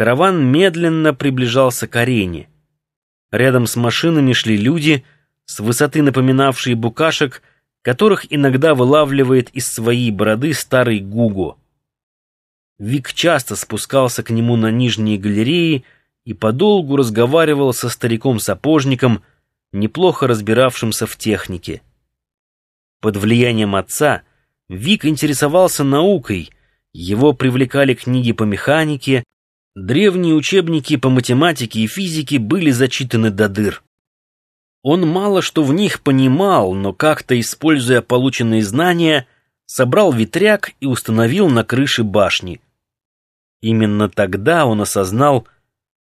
Караван медленно приближался к арене. Рядом с машинами шли люди, с высоты напоминавшие букашек, которых иногда вылавливает из своей бороды старый Гуго. Вик часто спускался к нему на нижние галереи и подолгу разговаривал со стариком-сапожником, неплохо разбиравшимся в технике. Под влиянием отца Вик интересовался наукой, его привлекали книги по механике, древние учебники по математике и физике были зачитаны до дыр. Он мало что в них понимал, но как-то, используя полученные знания, собрал ветряк и установил на крыше башни. Именно тогда он осознал,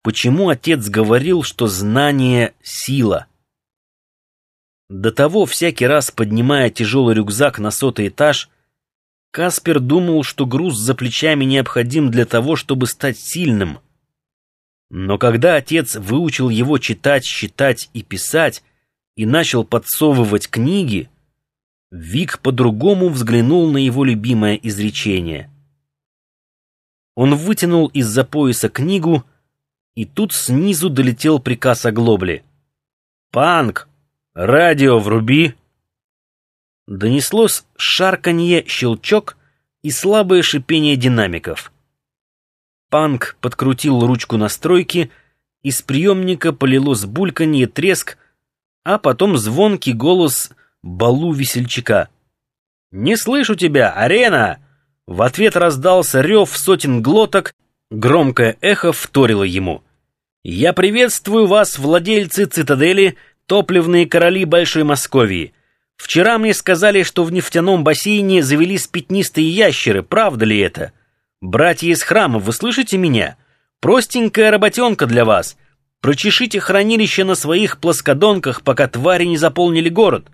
почему отец говорил, что знание — сила. До того, всякий раз поднимая тяжелый рюкзак на сотый этаж, Каспер думал, что груз за плечами необходим для того, чтобы стать сильным. Но когда отец выучил его читать, считать и писать и начал подсовывать книги, Вик по-другому взглянул на его любимое изречение. Он вытянул из-за пояса книгу, и тут снизу долетел приказ о глобле. «Панк! Радио вруби!» Донеслось шарканье, щелчок и слабое шипение динамиков. Панк подкрутил ручку настройки, из приемника полилось бульканье, треск, а потом звонкий голос Балу-весельчака. «Не слышу тебя, арена!» В ответ раздался рев сотен глоток, громкое эхо вторило ему. «Я приветствую вас, владельцы цитадели, топливные короли Большой Московии. Вчера мне сказали, что в нефтяном бассейне завелись пятнистые ящеры. Правда ли это? Братья из храма, вы слышите меня? Простенькая работенка для вас. Прочешите хранилище на своих плоскодонках, пока твари не заполнили город.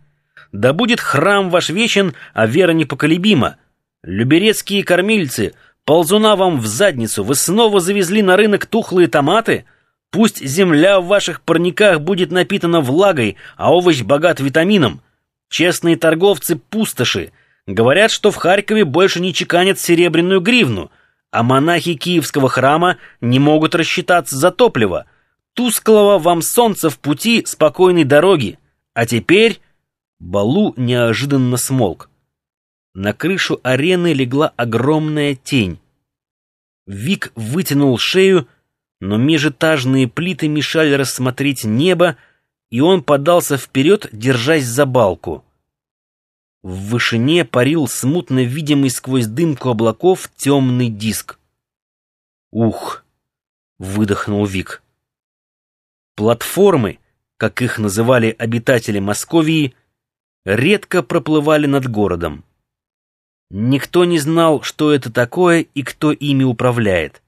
Да будет храм ваш вечен, а вера непоколебима. Люберецкие кормильцы, ползуна вам в задницу, вы снова завезли на рынок тухлые томаты? Пусть земля в ваших парниках будет напитана влагой, а овощ богат витамином. Честные торговцы-пустоши говорят, что в Харькове больше не чеканят серебряную гривну, а монахи Киевского храма не могут рассчитаться за топливо. Тусклого вам солнца в пути спокойной дороги. А теперь... Балу неожиданно смолк. На крышу арены легла огромная тень. Вик вытянул шею, но межэтажные плиты мешали рассмотреть небо, и он подался вперед, держась за балку. В вышине парил смутно видимый сквозь дымку облаков темный диск. «Ух!» — выдохнул Вик. Платформы, как их называли обитатели Московии, редко проплывали над городом. Никто не знал, что это такое и кто ими управляет.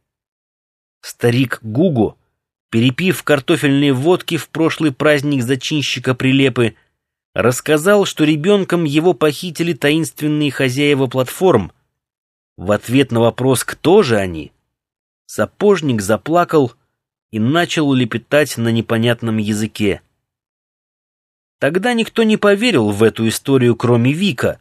Старик Гугу перепив картофельные водки в прошлый праздник зачинщика Прилепы, рассказал, что ребенком его похитили таинственные хозяева платформ. В ответ на вопрос «Кто же они?» сапожник заплакал и начал лепетать на непонятном языке. Тогда никто не поверил в эту историю, кроме Вика,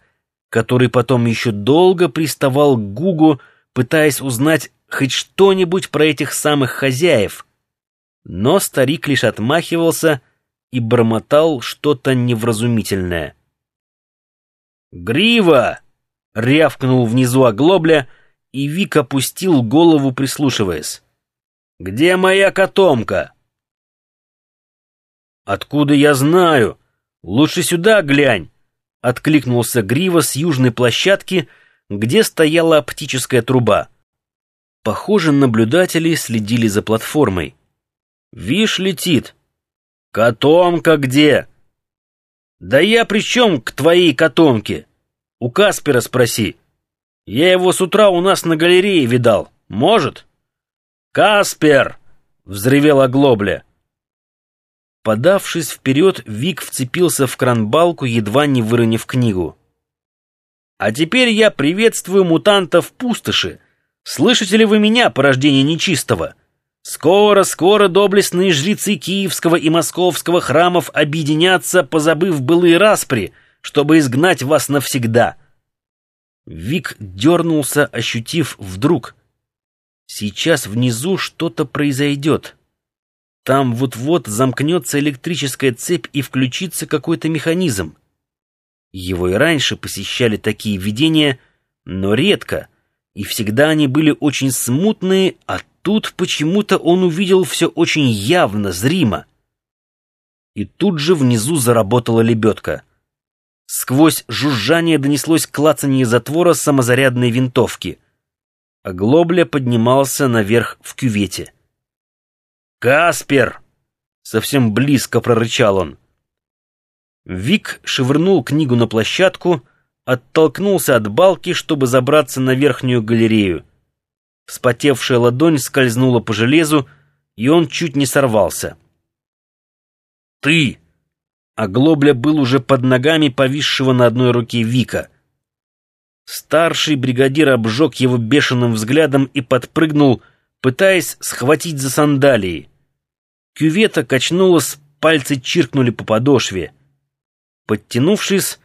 который потом еще долго приставал к Гугу, пытаясь узнать хоть что-нибудь про этих самых хозяев — но старик лишь отмахивался и бормотал что-то невразумительное. «Грива!» — рявкнул внизу оглобля, и Вик опустил голову, прислушиваясь. «Где моя котомка?» «Откуда я знаю? Лучше сюда глянь!» — откликнулся Грива с южной площадки, где стояла оптическая труба. Похоже, наблюдатели следили за платформой. Вишь, летит. Котомка где? Да я при чем к твоей котомке? У Каспера спроси. Я его с утра у нас на галерее видал. Может? Каспер! Взревел оглобля. Подавшись вперед, Вик вцепился в кранбалку, едва не выронив книгу. «А теперь я приветствую мутантов пустоши. Слышите ли вы меня, порождение нечистого?» Скоро, скоро доблестные жрецы Киевского и Московского храмов объединятся, позабыв былые распри, чтобы изгнать вас навсегда. Вик дернулся, ощутив вдруг. Сейчас внизу что-то произойдет. Там вот-вот замкнется электрическая цепь и включится какой-то механизм. Его и раньше посещали такие видения, но редко, и всегда они были очень смутные, а тут почему-то он увидел все очень явно, зримо. И тут же внизу заработала лебедка. Сквозь жужжание донеслось клацанье затвора самозарядной винтовки. А Глобля поднимался наверх в кювете. «Каспер!» — совсем близко прорычал он. Вик швырнул книгу на площадку, оттолкнулся от балки, чтобы забраться на верхнюю галерею. Вспотевшая ладонь скользнула по железу, и он чуть не сорвался. «Ты!» А Глобля был уже под ногами повисшего на одной руке Вика. Старший бригадир обжег его бешеным взглядом и подпрыгнул, пытаясь схватить за сандалии. Кювета качнулась, пальцы чиркнули по подошве. Подтянувшись,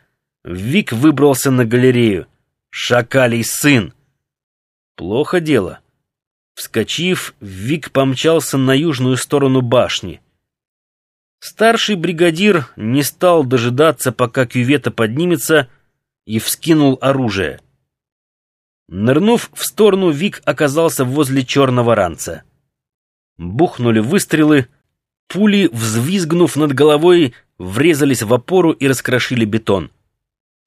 Вик выбрался на галерею. Шакалий сын! Плохо дело. Вскочив, Вик помчался на южную сторону башни. Старший бригадир не стал дожидаться, пока кювета поднимется, и вскинул оружие. Нырнув в сторону, Вик оказался возле черного ранца. Бухнули выстрелы, пули, взвизгнув над головой, врезались в опору и раскрошили бетон.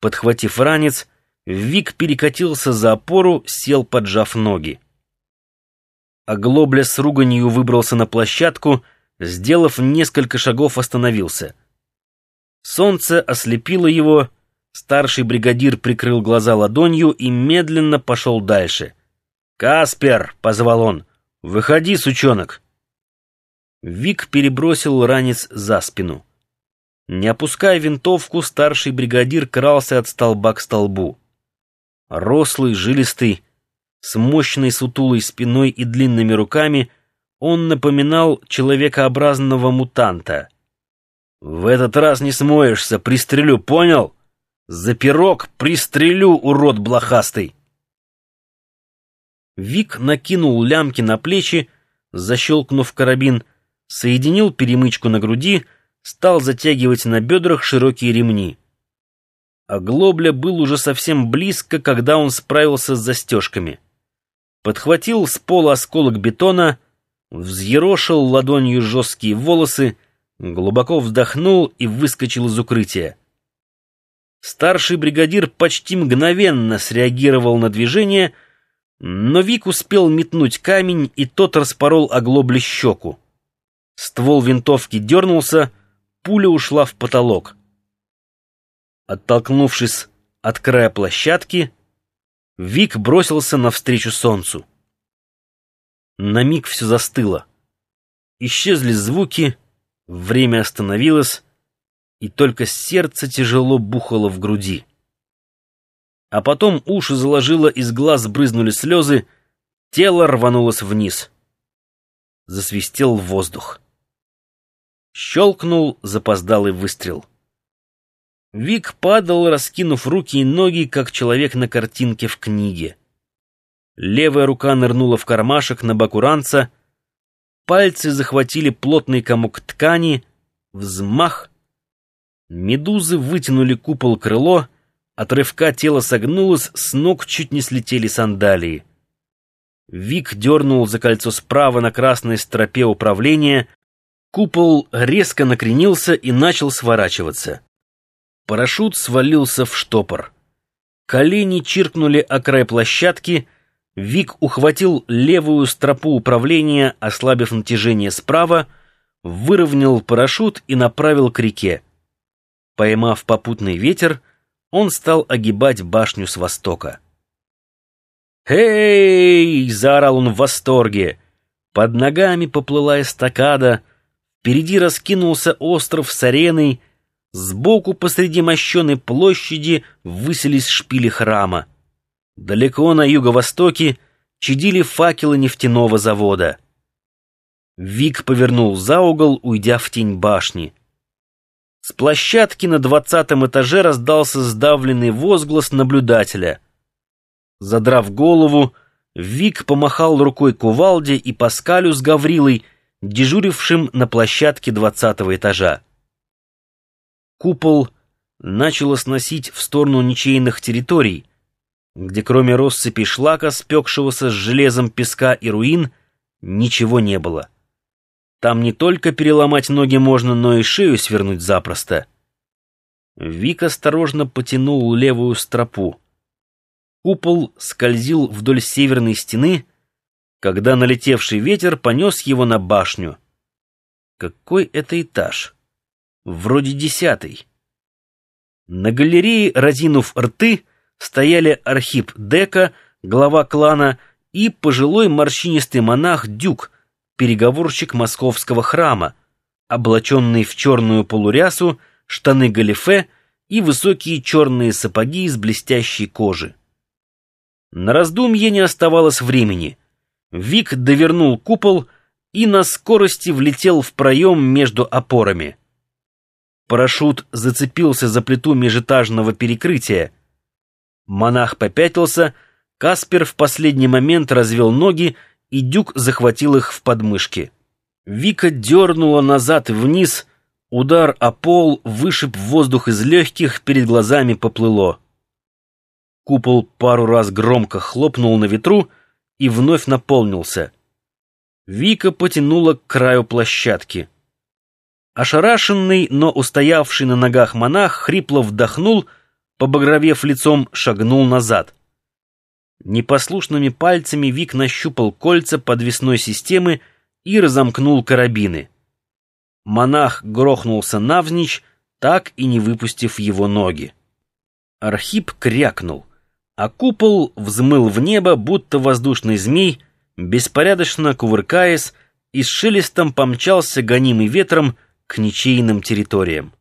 Подхватив ранец, Вик перекатился за опору, сел, поджав ноги. Оглобля с руганью выбрался на площадку, сделав несколько шагов, остановился. Солнце ослепило его, старший бригадир прикрыл глаза ладонью и медленно пошел дальше. «Каспер!» — позвал он. «Выходи, сучонок!» Вик перебросил ранец за спину. Не опуская винтовку, старший бригадир крался от столба к столбу. Рослый, жилистый, с мощной сутулой спиной и длинными руками, он напоминал человекообразного мутанта. «В этот раз не смоешься, пристрелю, понял? За пирог пристрелю, урод блохастый!» Вик накинул лямки на плечи, защелкнув карабин, соединил перемычку на груди, стал затягивать на бедрах широкие ремни. А Глобля был уже совсем близко, когда он справился с застежками. Подхватил с пола осколок бетона, взъерошил ладонью жесткие волосы, глубоко вздохнул и выскочил из укрытия. Старший бригадир почти мгновенно среагировал на движение, но Вик успел метнуть камень, и тот распорол оглобле щеку. Ствол винтовки дернулся, пуля ушла в потолок. Оттолкнувшись от края площадки, Вик бросился навстречу солнцу. На миг все застыло. Исчезли звуки, время остановилось, и только сердце тяжело бухало в груди. А потом уши заложило, из глаз брызнули слезы, тело рванулось вниз. Засвистел воздух. Щелкнул запоздалый выстрел. Вик падал, раскинув руки и ноги, как человек на картинке в книге. Левая рука нырнула в кармашек на боку ранца, пальцы захватили плотный комок ткани, взмах. Медузы вытянули купол крыло, от рывка тело согнулось, с ног чуть не слетели сандалии. Вик дернул за кольцо справа на красной стропе управления, Купол резко накренился и начал сворачиваться. Парашют свалился в штопор. Колени чиркнули о край площадки, Вик ухватил левую стропу управления, ослабив натяжение справа, выровнял парашют и направил к реке. Поймав попутный ветер, он стал огибать башню с востока. «Эй!» — заорал он в восторге. Под ногами поплыла эстакада — Впереди раскинулся остров с ареной, сбоку посреди мощеной площади высились шпили храма. Далеко на юго-востоке чадили факелы нефтяного завода. Вик повернул за угол, уйдя в тень башни. С площадки на двадцатом этаже раздался сдавленный возглас наблюдателя. Задрав голову, Вик помахал рукой кувалде и Паскалю с Гаврилой, дежурившим на площадке двадцатого этажа. Купол начало сносить в сторону ничейных территорий, где кроме россыпи шлака, спекшегося с железом песка и руин, ничего не было. Там не только переломать ноги можно, но и шею свернуть запросто. Вик осторожно потянул левую стропу. Купол скользил вдоль северной стены, когда налетевший ветер понес его на башню. Какой это этаж? Вроде десятый. На галерее, разинув рты, стояли Архип Дека, глава клана, и пожилой морщинистый монах Дюк, переговорщик московского храма, облаченный в черную полурясу, штаны галифе и высокие черные сапоги из блестящей кожи. На раздумье не оставалось времени. Вик довернул купол и на скорости влетел в проем между опорами. Парашют зацепился за плиту межэтажного перекрытия. Монах попятился, Каспер в последний момент развел ноги, и Дюк захватил их в подмышки. Вика дернула назад и вниз, удар о пол вышиб воздух из легких, перед глазами поплыло. Купол пару раз громко хлопнул на ветру и вновь наполнился. Вика потянула к краю площадки. Ошарашенный, но устоявший на ногах монах хрипло вдохнул, побагровев лицом, шагнул назад. Непослушными пальцами Вик нащупал кольца подвесной системы и разомкнул карабины. Монах грохнулся навзничь, так и не выпустив его ноги. Архип крякнул, а купол взмыл в небо, будто воздушный змей, беспорядочно кувыркаясь и с шелестом помчался гонимый ветром к ничейным территориям.